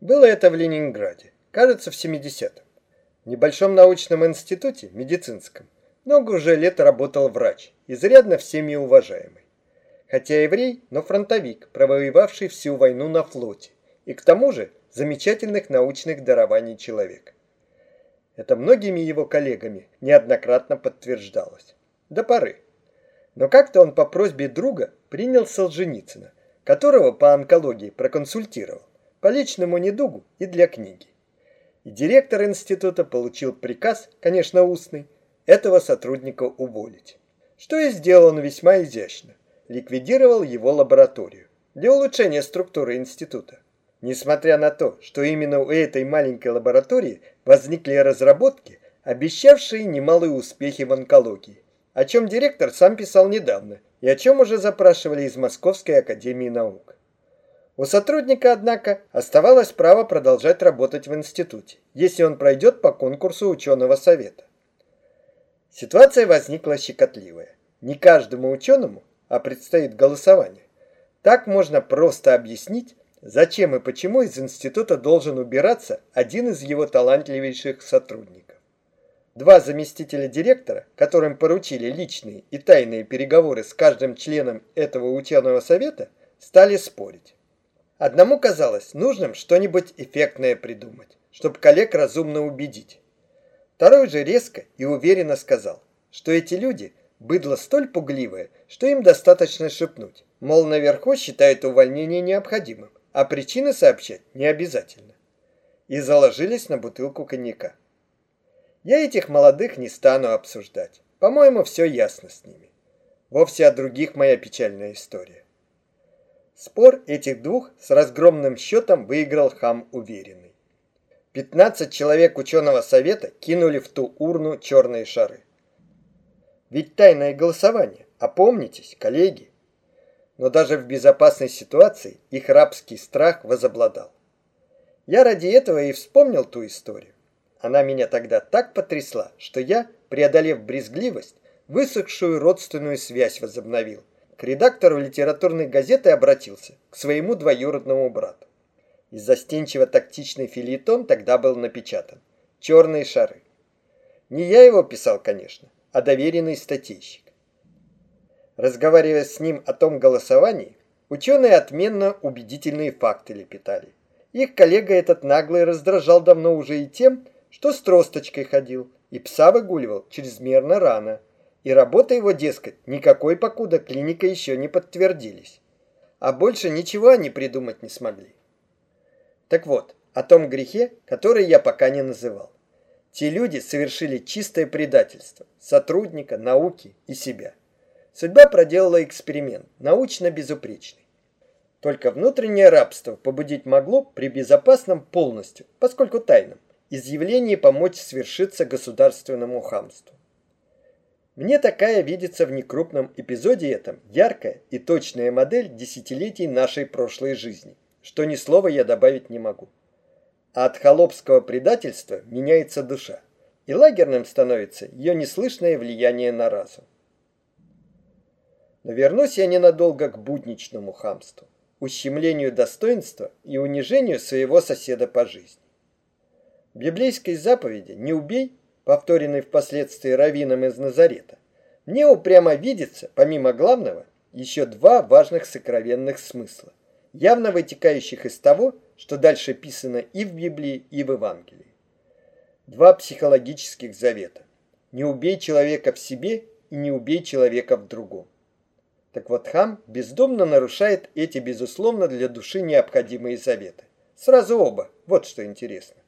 Было это в Ленинграде, кажется, в 70-м. В небольшом научном институте, медицинском, много уже лет работал врач, изрядно всеми уважаемый. Хотя еврей, но фронтовик, провоевавший всю войну на флоте, и к тому же замечательных научных дарований человек. Это многими его коллегами неоднократно подтверждалось. До поры. Но как-то он по просьбе друга принял Солженицына, которого по онкологии проконсультировал по личному недугу и для книги. И директор института получил приказ, конечно устный, этого сотрудника уволить. Что и сделал он весьма изящно. Ликвидировал его лабораторию для улучшения структуры института. Несмотря на то, что именно у этой маленькой лаборатории возникли разработки, обещавшие немалые успехи в онкологии, о чем директор сам писал недавно и о чем уже запрашивали из Московской академии наук. У сотрудника, однако, оставалось право продолжать работать в институте, если он пройдет по конкурсу ученого совета. Ситуация возникла щекотливая. Не каждому ученому, а предстоит голосование. Так можно просто объяснить, зачем и почему из института должен убираться один из его талантливейших сотрудников. Два заместителя директора, которым поручили личные и тайные переговоры с каждым членом этого ученого совета, стали спорить. Одному казалось нужным что-нибудь эффектное придумать, чтобы коллег разумно убедить. Второй же резко и уверенно сказал, что эти люди – быдло столь пугливое, что им достаточно шепнуть, мол, наверху считают увольнение необходимым, а причины сообщать не обязательно. И заложились на бутылку коньяка. Я этих молодых не стану обсуждать. По-моему, все ясно с ними. Вовсе о других моя печальная история. Спор этих двух с разгромным счетом выиграл хам уверенный. 15 человек ученого совета кинули в ту урну черные шары. Ведь тайное голосование, опомнитесь, коллеги. Но даже в безопасной ситуации их рабский страх возобладал. Я ради этого и вспомнил ту историю. Она меня тогда так потрясла, что я, преодолев брезгливость, высохшую родственную связь возобновил – к редактору литературной газеты обратился, к своему двоюродному брату. И застенчиво-тактичный филитон тогда был напечатан. «Черные шары». Не я его писал, конечно, а доверенный статейщик. Разговаривая с ним о том голосовании, ученые отменно убедительные факты лепетали. Их коллега этот наглый раздражал давно уже и тем, что с тросточкой ходил и пса выгуливал чрезмерно рано – и работа его, дескать, никакой покуда клиника еще не подтвердились. А больше ничего они придумать не смогли. Так вот, о том грехе, который я пока не называл. Те люди совершили чистое предательство сотрудника, науки и себя. Судьба проделала эксперимент, научно безупречный. Только внутреннее рабство побудить могло при безопасном полностью, поскольку тайном, изъявлении помочь свершиться государственному хамству. Мне такая видится в некрупном эпизоде этом яркая и точная модель десятилетий нашей прошлой жизни, что ни слова я добавить не могу. А от холопского предательства меняется душа, и лагерным становится ее неслышное влияние на разум. Но вернусь я ненадолго к будничному хамству, ущемлению достоинства и унижению своего соседа по жизни. В библейской заповеди «Не убей» повторенный впоследствии раввином из Назарета, мне упрямо видится, помимо главного, еще два важных сокровенных смысла, явно вытекающих из того, что дальше писано и в Библии, и в Евангелии. Два психологических завета. Не убей человека в себе и не убей человека в другом. Так вот, хам бездомно нарушает эти, безусловно, для души необходимые заветы. Сразу оба, вот что интересно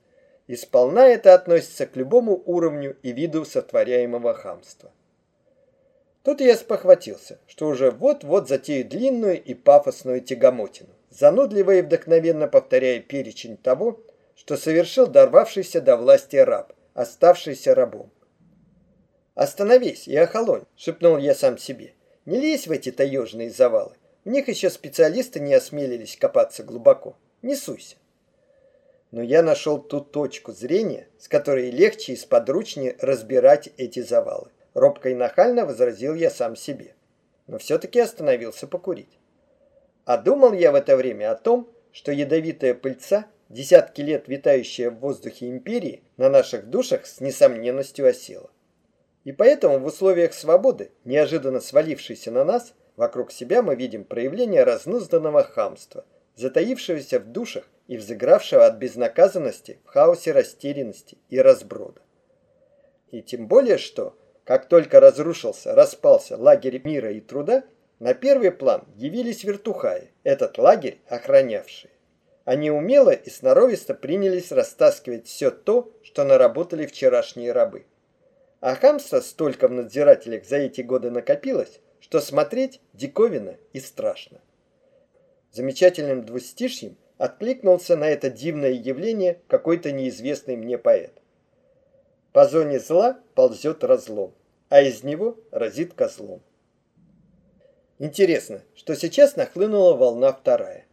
и сполна это относится к любому уровню и виду сотворяемого хамства. Тут я спохватился, что уже вот-вот затею длинную и пафосную тягомотину, занудливо и вдохновенно повторяя перечень того, что совершил дорвавшийся до власти раб, оставшийся рабом. «Остановись и охолонь», — шепнул я сам себе. «Не лезь в эти таежные завалы. В них еще специалисты не осмелились копаться глубоко. Не суйся» но я нашел ту точку зрения, с которой легче и сподручнее разбирать эти завалы. Робко и нахально возразил я сам себе, но все-таки остановился покурить. А думал я в это время о том, что ядовитая пыльца десятки лет витающая в воздухе империи, на наших душах с несомненностью осела. И поэтому в условиях свободы, неожиданно свалившейся на нас, вокруг себя мы видим проявление разнузданного хамства, затаившегося в душах и взыгравшего от безнаказанности в хаосе растерянности и разброда. И тем более, что, как только разрушился, распался лагерь мира и труда, на первый план явились вертухаи, этот лагерь охранявшие. Они умело и сноровисто принялись растаскивать все то, что наработали вчерашние рабы. А хамства столько в надзирателях за эти годы накопилось, что смотреть диковина и страшно. Замечательным двустишьем откликнулся на это дивное явление какой-то неизвестный мне поэт. По зоне зла ползет разлом, а из него разит козлом. Интересно, что сейчас нахлынула волна вторая.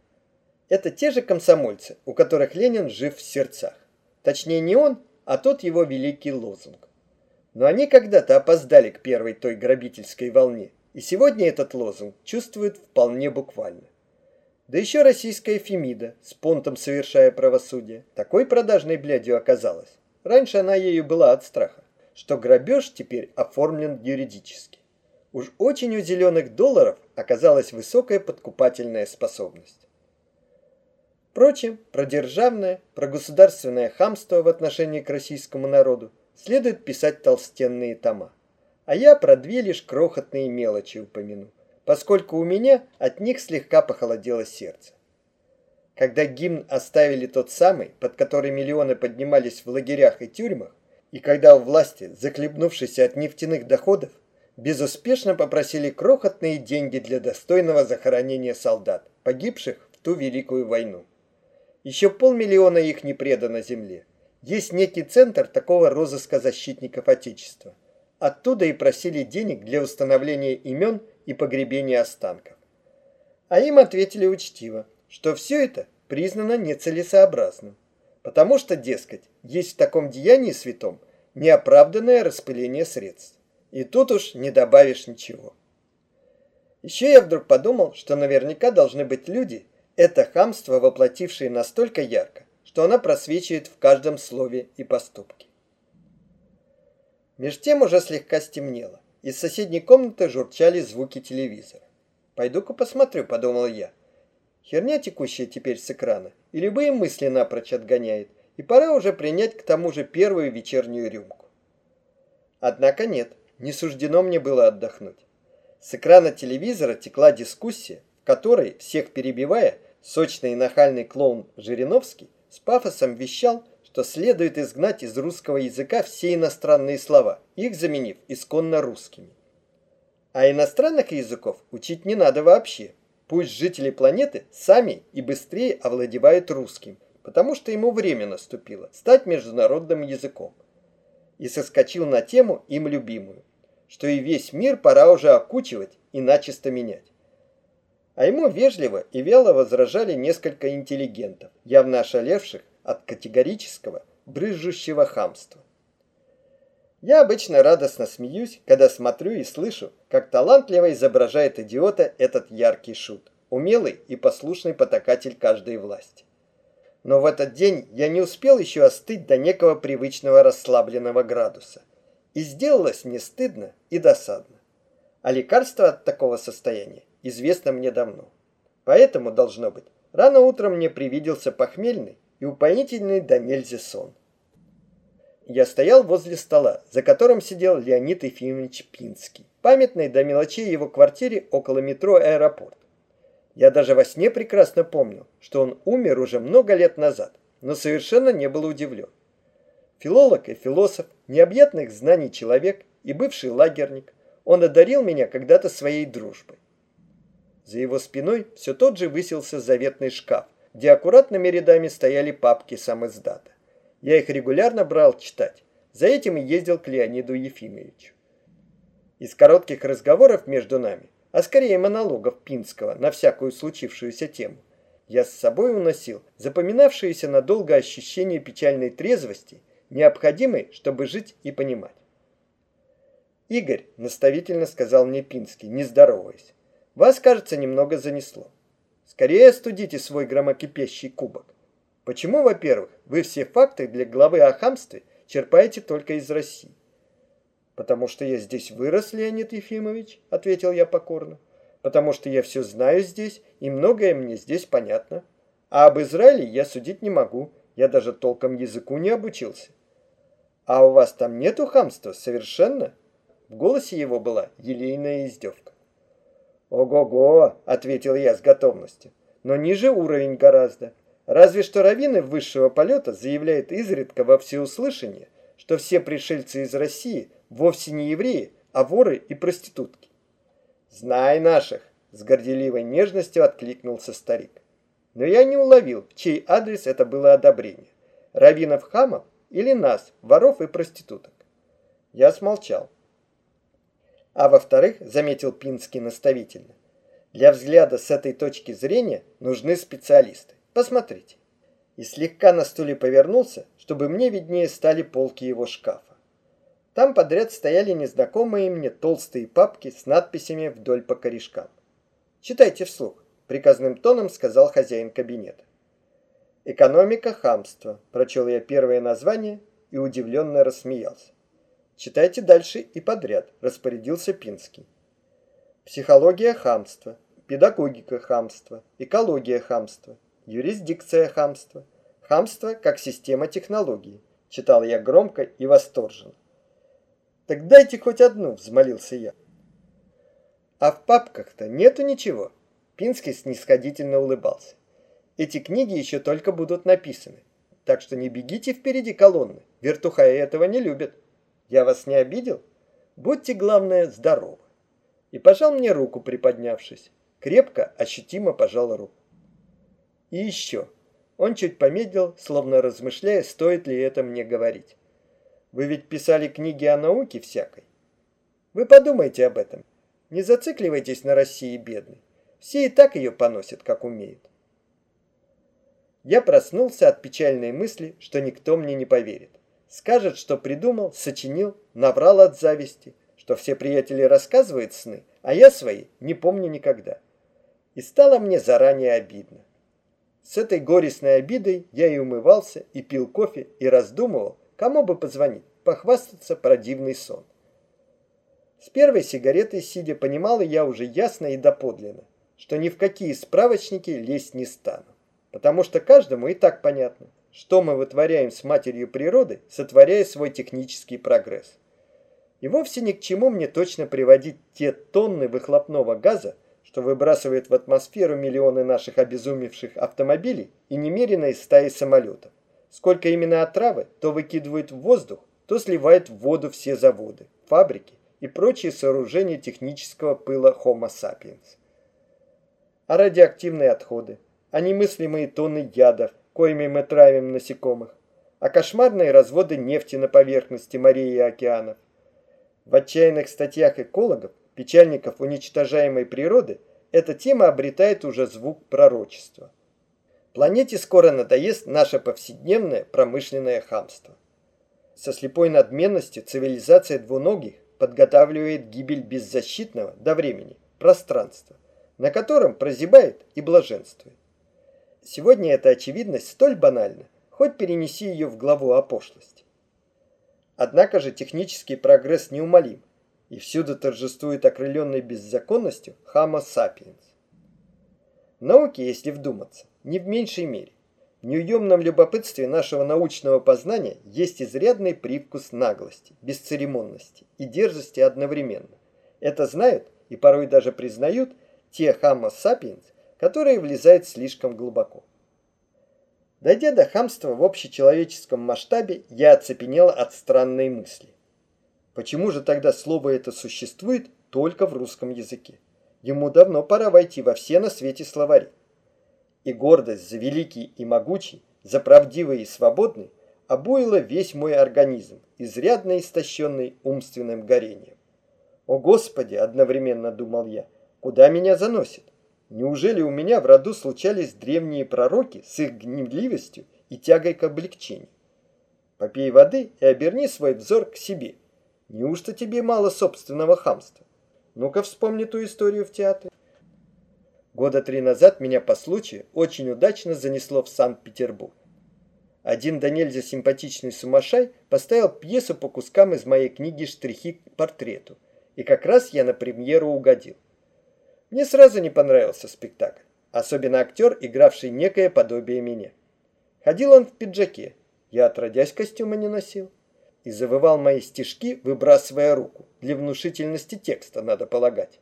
Это те же комсомольцы, у которых Ленин жив в сердцах. Точнее не он, а тот его великий лозунг. Но они когда-то опоздали к первой той грабительской волне, и сегодня этот лозунг чувствуют вполне буквально. Да еще российская Фемида, с понтом совершая правосудие, такой продажной блядью оказалась. Раньше она ею была от страха, что грабеж теперь оформлен юридически. Уж очень у зеленых долларов оказалась высокая подкупательная способность. Впрочем, про державное, про государственное хамство в отношении к российскому народу следует писать толстенные тома. А я про две лишь крохотные мелочи упомяну поскольку у меня от них слегка похолодело сердце. Когда гимн оставили тот самый, под который миллионы поднимались в лагерях и тюрьмах, и когда у власти, захлебнувшись от нефтяных доходов, безуспешно попросили крохотные деньги для достойного захоронения солдат, погибших в ту Великую войну. Еще полмиллиона их не предано земле. Есть некий центр такого розыска защитников Отечества. Оттуда и просили денег для установления имен и погребения останков. А им ответили учтиво, что все это признано нецелесообразным, потому что, дескать, есть в таком деянии святом неоправданное распыление средств. И тут уж не добавишь ничего. Еще я вдруг подумал, что наверняка должны быть люди, это хамство воплотившие настолько ярко, что она просвечивает в каждом слове и поступке. Меж тем уже слегка стемнело. Из соседней комнаты журчали звуки телевизора. «Пойду-ка посмотрю», — подумал я. Херня текущая теперь с экрана, и любые мысли напрочь отгоняет, и пора уже принять к тому же первую вечернюю рюмку. Однако нет, не суждено мне было отдохнуть. С экрана телевизора текла дискуссия, в которой, всех перебивая, сочный и нахальный клоун Жириновский с пафосом вещал, что следует изгнать из русского языка все иностранные слова, их заменив исконно русскими. А иностранных языков учить не надо вообще. Пусть жители планеты сами и быстрее овладевают русским, потому что ему время наступило стать международным языком. И соскочил на тему им любимую, что и весь мир пора уже окучивать и начисто менять. А ему вежливо и вяло возражали несколько интеллигентов, явно ошалевших от категорического, брызжущего хамства. Я обычно радостно смеюсь, когда смотрю и слышу, как талантливо изображает идиота этот яркий шут, умелый и послушный потакатель каждой власти. Но в этот день я не успел еще остыть до некого привычного расслабленного градуса. И сделалось мне стыдно и досадно. А лекарство от такого состояния известно мне давно. Поэтому, должно быть, рано утром мне привиделся похмельный, и упоительный до нельзя сон. Я стоял возле стола, за которым сидел Леонид Ефимович Пинский, памятный до мелочей его квартире около метро «Аэропорт». Я даже во сне прекрасно помнил, что он умер уже много лет назад, но совершенно не был удивлен. Филолог и философ, необъятных знаний человек и бывший лагерник, он одарил меня когда-то своей дружбой. За его спиной все тот же высился заветный шкаф, где аккуратными рядами стояли папки сам издата. Я их регулярно брал читать. За этим и ездил к Леониду Ефимовичу. Из коротких разговоров между нами, а скорее монологов Пинского на всякую случившуюся тему, я с собой уносил запоминавшиеся надолго ощущение печальной трезвости, необходимой, чтобы жить и понимать. «Игорь», — наставительно сказал мне Пинский, не здороваясь, — «вас, кажется, немного занесло. Скорее остудите свой громокипящий кубок. Почему, во-первых, вы все факты для главы о хамстве черпаете только из России? Потому что я здесь вырос, Леонид Ефимович, ответил я покорно. Потому что я все знаю здесь, и многое мне здесь понятно. А об Израиле я судить не могу, я даже толком языку не обучился. А у вас там нету хамства совершенно? В голосе его была елейная издевка. «Ого-го!» — ответил я с готовностью. «Но ниже уровень гораздо. Разве что раввины высшего полета заявляют изредка во всеуслышание, что все пришельцы из России вовсе не евреи, а воры и проститутки. «Знай наших!» — с горделивой нежностью откликнулся старик. Но я не уловил, в чей адрес это было одобрение. Равинов хамов или нас, воров и проституток. Я смолчал. А во-вторых, заметил Пинский наставительно, для взгляда с этой точки зрения нужны специалисты. Посмотрите. И слегка на стуле повернулся, чтобы мне виднее стали полки его шкафа. Там подряд стояли незнакомые мне толстые папки с надписями вдоль по корешкам. «Читайте вслух», — приказным тоном сказал хозяин кабинета. «Экономика хамства», — прочел я первое название и удивленно рассмеялся. «Читайте дальше и подряд», — распорядился Пинский. «Психология хамства», «Педагогика хамства», «Экология хамства», Юрисдикция хамства. Хамство как система технологий. Читал я громко и восторженно. Так дайте хоть одну, взмолился я. А в папках-то нету ничего. Пинский снисходительно улыбался. Эти книги еще только будут написаны. Так что не бегите впереди колонны. Вертухаи этого не любят. Я вас не обидел? Будьте, главное, здоровы. И пожал мне руку, приподнявшись. Крепко, ощутимо пожал руку. И еще. Он чуть помедлил, словно размышляя, стоит ли это мне говорить. Вы ведь писали книги о науке всякой. Вы подумайте об этом. Не зацикливайтесь на России бедной. Все и так ее поносят, как умеют. Я проснулся от печальной мысли, что никто мне не поверит. Скажет, что придумал, сочинил, наврал от зависти, что все приятели рассказывают сны, а я свои не помню никогда. И стало мне заранее обидно. С этой горестной обидой я и умывался, и пил кофе, и раздумывал, кому бы позвонить, похвастаться про дивный сон. С первой сигаретой, сидя, понимал я уже ясно и доподлинно, что ни в какие справочники лезть не стану. Потому что каждому и так понятно, что мы вытворяем с матерью природы, сотворяя свой технический прогресс. И вовсе ни к чему мне точно приводить те тонны выхлопного газа, что выбрасывает в атмосферу миллионы наших обезумевших автомобилей и немеренные стаи самолетов. Сколько именно отравы, то выкидывают в воздух, то сливает в воду все заводы, фабрики и прочие сооружения технического пыла Homo sapiens. А радиоактивные отходы, а немыслимые тонны ядов, коими мы травим насекомых, а кошмарные разводы нефти на поверхности морей и океанов. В отчаянных статьях экологов печальников уничтожаемой природы, эта тема обретает уже звук пророчества. Планете скоро надоест наше повседневное промышленное хамство. Со слепой надменностью цивилизация двуногих подготавливает гибель беззащитного до времени пространства, на котором прозябает и блаженствует. Сегодня эта очевидность столь банальна, хоть перенеси ее в главу о пошлости. Однако же технический прогресс неумолим, и всюду торжествует окрыленной беззаконностью Homo sapiens. Науки, если вдуматься, не в меньшей мере. В неуемном любопытстве нашего научного познания есть изрядный привкус наглости, бесцеремонности и дерзости одновременно. Это знают и порой даже признают те Homo sapiens, которые влезают слишком глубоко. Дойдя до хамства в общечеловеческом масштабе, я оцепенел от странной мысли. Почему же тогда слово это существует только в русском языке? Ему давно пора войти во все на свете словари. И гордость за великий и могучий, за правдивый и свободный обуила весь мой организм, изрядно истощенный умственным горением. «О Господи!» – одновременно думал я. «Куда меня заносит? Неужели у меня в роду случались древние пророки с их гневливостью и тягой к облегчению? Попей воды и оберни свой взор к себе». Неужто тебе мало собственного хамства? Ну-ка вспомни ту историю в театре. Года три назад меня по случаю очень удачно занесло в Санкт-Петербург. Один до нельзя симпатичный сумасшай поставил пьесу по кускам из моей книги «Штрихи к портрету», и как раз я на премьеру угодил. Мне сразу не понравился спектакль, особенно актер, игравший некое подобие меня. Ходил он в пиджаке, я отродясь костюма не носил, и завывал мои стишки, выбрасывая руку, для внушительности текста, надо полагать.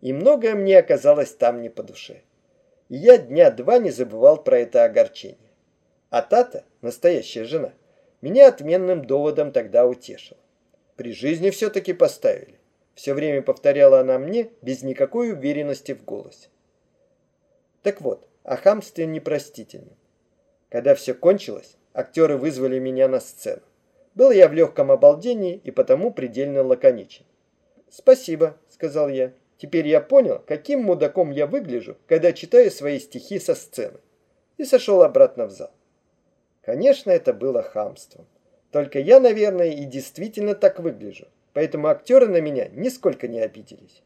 И многое мне оказалось там не по душе. И я дня два не забывал про это огорчение. А Тата, настоящая жена, меня отменным доводом тогда утешила. При жизни все-таки поставили. Все время повторяла она мне без никакой уверенности в голосе. Так вот, о хамстве непростительном. Когда все кончилось, актеры вызвали меня на сцену. Был я в легком обалдении и потому предельно лаконичен. «Спасибо», — сказал я. «Теперь я понял, каким мудаком я выгляжу, когда читаю свои стихи со сцены». И сошел обратно в зал. Конечно, это было хамством. Только я, наверное, и действительно так выгляжу, поэтому актеры на меня нисколько не обиделись.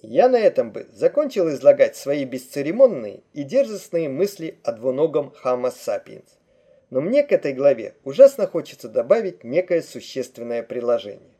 Я на этом бы закончил излагать свои бесцеремонные и дерзостные мысли о двуногом Homo sapiens. Но мне к этой главе ужасно хочется добавить некое существенное приложение.